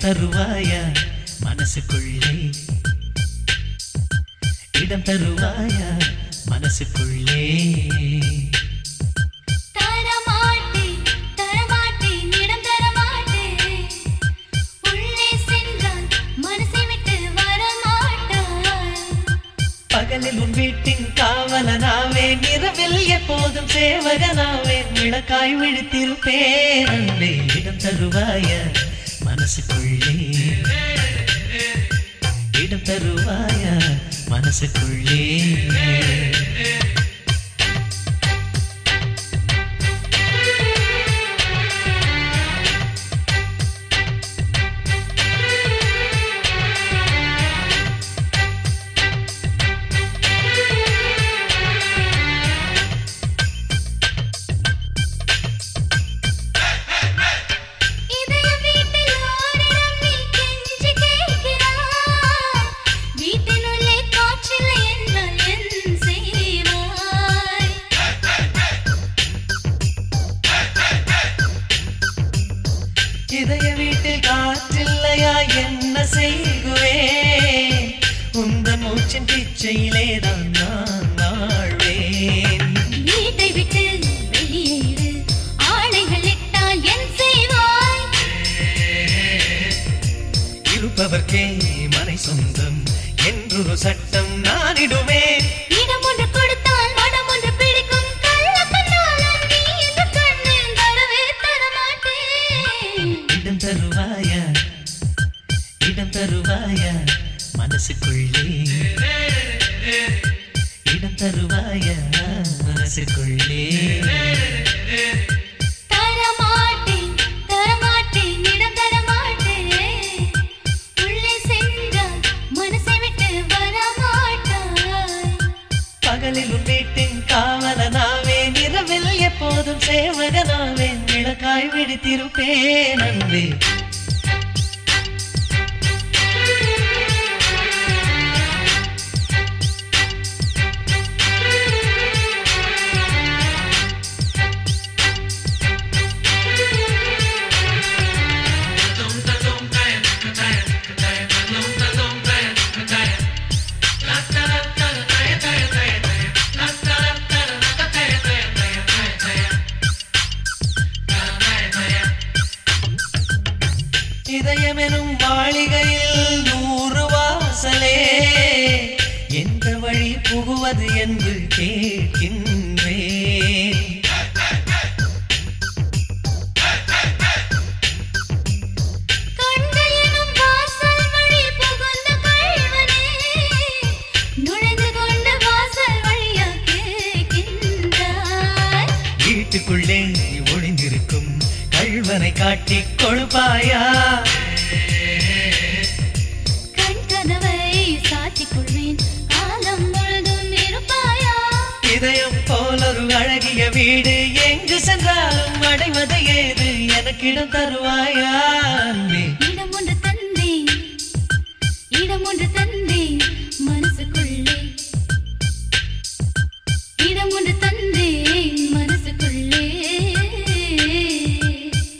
இடம் தருவாயா மனசுக்குள்ளே? இடம் தருவாயா மனசுக்குள்ளே பகலில் உன் வீட்டின் காவலனாவே இரவில் எப்போதும் சேவகனாவே விளக்காய் விழித்திருப்பேன். அன்பே இடம் தருவாய மனசுக்குள்ளே இடம் தருவாயா மனசுக்குள்ளே? காற்றில்லையா என்ன செய்குவேன் உந்த மூச்சின் பிச்சையிலே தான் நான் வாழ்வேன். வீட்டை விட்டு வெளியேறு ஆணைகள் இட்டால் என் செய்வாய். இருப்பவர்க்கே மனை சொந்தம் என்றொரு சட்டம் நானிடுவேன் இடம் மனசுக்குள்ளே இடம் தருவாயா மனசுக்குள்ளே பகலில் உன் வீட்டின் காவலனாவே இரவில் எப்போதும் சேவகனாவே விளக்காய் விழித்திருப்பேன் அன்பே. மாளிகையில் நூறு வாசலே. எந்த வழி புகுவது என்று கேட்கின்றேன். கண்கள் எனும் வாசல் வழி புகுந்த வீடு எங்கு சென்றாலும் அடைவது ஏது? எனக்கிடம் தருவாயா? இடம் ஒன்று தந்தேன் இடம் ஒன்று தந்தேன் மனசுக்குள்ளே. இடம் ஒன்று தந்தேன் மனசுக்குள்ளே.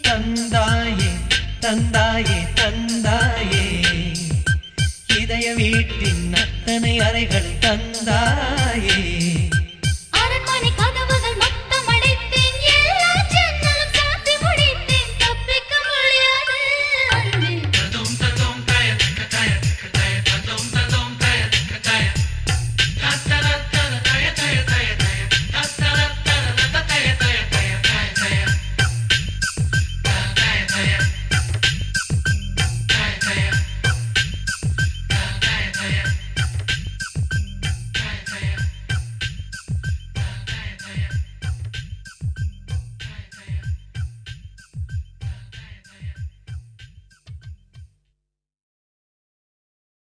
தந்தாயே தந்தாயே தந்தாயே. இதய வீட்டின் அத்தனை அறைகள் தந்தாயே.